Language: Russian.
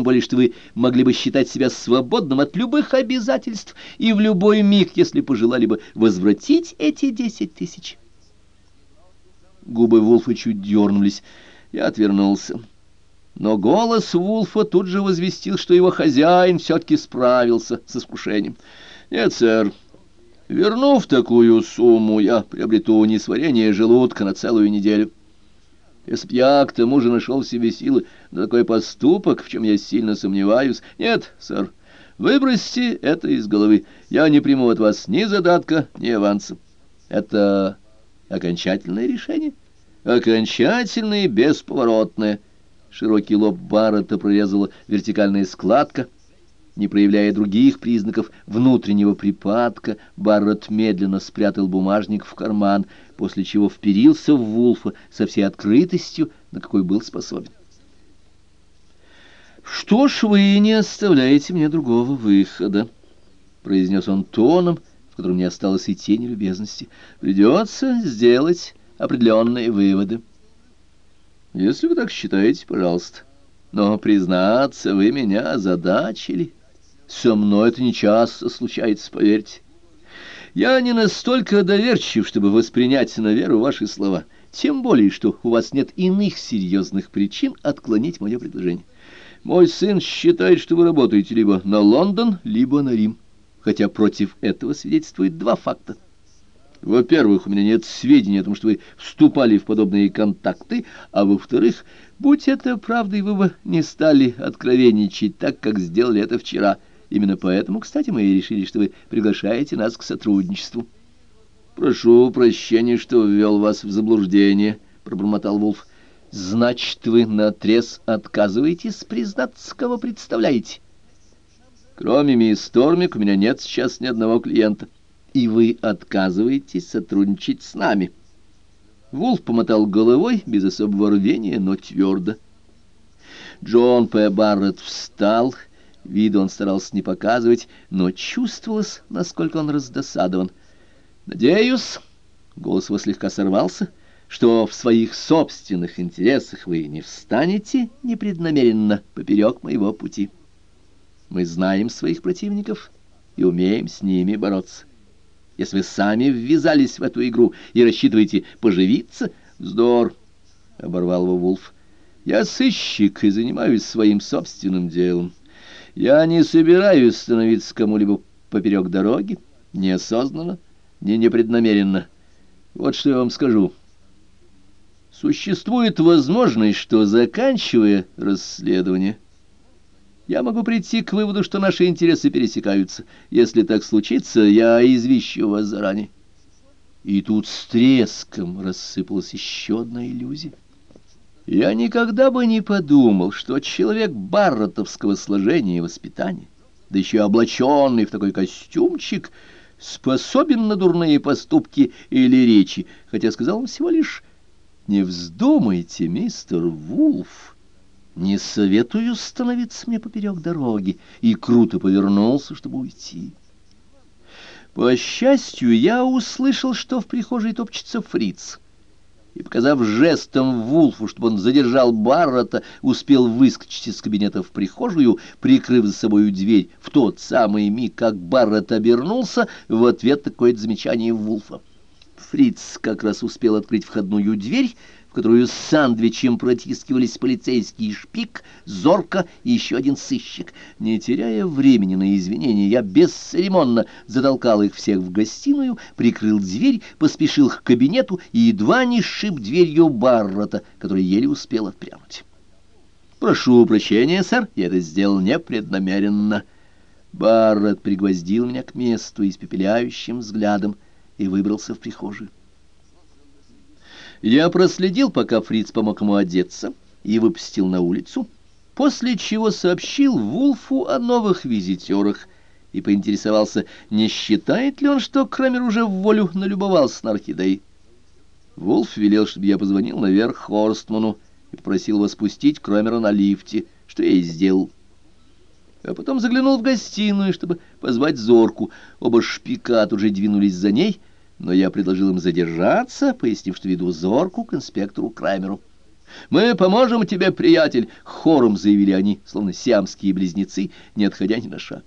тем более, что вы могли бы считать себя свободным от любых обязательств и в любой миг, если пожелали бы, возвратить эти десять тысяч. Губы Вулфа чуть дернулись. Я отвернулся. Но голос Вулфа тут же возвестил, что его хозяин все-таки справился с искушением. «Нет, сэр, вернув такую сумму, я приобрету несварение желудка на целую неделю». Если б я к тому же нашел в себе силы на такой поступок, в чем я сильно сомневаюсь... Нет, сэр, выбросьте это из головы. Я не приму от вас ни задатка, ни аванса. Это окончательное решение? Окончательное и бесповоротное. Широкий лоб Баррета прорезала вертикальная складка — не проявляя других признаков внутреннего припадка, Барретт медленно спрятал бумажник в карман, после чего вперился в Вулфа со всей открытостью, на какой был способен. «Что ж вы не оставляете мне другого выхода?» — произнес он тоном, в котором не осталось и тени любезности. «Придется сделать определенные выводы». «Если вы так считаете, пожалуйста. Но, признаться, вы меня озадачили». Со мной это нечасто случается, поверьте. Я не настолько доверчив, чтобы воспринять на веру ваши слова, тем более, что у вас нет иных серьезных причин отклонить мое предложение. Мой сын считает, что вы работаете либо на Лондон, либо на Рим, хотя против этого свидетельствует два факта. Во-первых, у меня нет сведений о том, что вы вступали в подобные контакты, а во-вторых, будь это правдой, вы бы не стали откровенничать так, как сделали это вчера — Именно поэтому, кстати, мы и решили, что вы приглашаете нас к сотрудничеству. Прошу прощения, что ввел вас в заблуждение, пробормотал Вулф. Значит, вы наотрез отказываетесь признаться, кого представляете? Кроме мисс Тормик, у меня нет сейчас ни одного клиента. И вы отказываетесь сотрудничать с нами. Вулф помотал головой, без особого рвения, но твердо. Джон П. Барретт встал Виду он старался не показывать, но чувствовалось, насколько он раздосадован. «Надеюсь», — голос его слегка сорвался, — «что в своих собственных интересах вы не встанете непреднамеренно поперек моего пути. Мы знаем своих противников и умеем с ними бороться. Если вы сами ввязались в эту игру и рассчитываете поживиться, вздор», — оборвал его Вулф, — «я сыщик и занимаюсь своим собственным делом». Я не собираюсь становиться кому-либо поперек дороги, неосознанно, ни непреднамеренно. Вот что я вам скажу. Существует возможность, что, заканчивая расследование, я могу прийти к выводу, что наши интересы пересекаются. Если так случится, я извещу вас заранее. И тут с треском рассыпалась еще одна иллюзия. Я никогда бы не подумал, что человек барротовского сложения и воспитания, да еще облаченный в такой костюмчик, способен на дурные поступки или речи, хотя сказал он всего лишь «Не вздумайте, мистер Вулф, не советую становиться мне поперек дороги», и круто повернулся, чтобы уйти. По счастью, я услышал, что в прихожей топчется фриц и, показав жестом Вулфу, чтобы он задержал Баррета, успел выскочить из кабинета в прихожую, прикрыв за собою дверь в тот самый миг, как Баррет обернулся в ответ на какое-то замечание Вулфа. Фриц как раз успел открыть входную дверь, в которую с сандвичем протискивались полицейский шпик, зорко и еще один сыщик. Не теряя времени на извинения, я бесцеремонно затолкал их всех в гостиную, прикрыл дверь, поспешил к кабинету и едва не сшиб дверью Баррета, который еле успел отпрянуть. «Прошу прощения, сэр, я это сделал непреднамеренно». Баррет пригвоздил меня к месту испепеляющим взглядом и выбрался в прихожую. Я проследил, пока Фриц помог ему одеться, и выпустил на улицу, после чего сообщил Вулфу о новых визитерах и поинтересовался, не считает ли он, что Крамер уже в волю налюбовался на орхидеи. Вулф велел, чтобы я позвонил наверх Хорстману и попросил его спустить Крамера на лифте, что я и сделал. А потом заглянул в гостиную, чтобы позвать Зорку. Оба шпика тут же двинулись за ней — но я предложил им задержаться, пояснив, что веду зорку к инспектору Крамеру. «Мы поможем тебе, приятель!» — хором заявили они, словно сиамские близнецы, не отходя ни на шаг.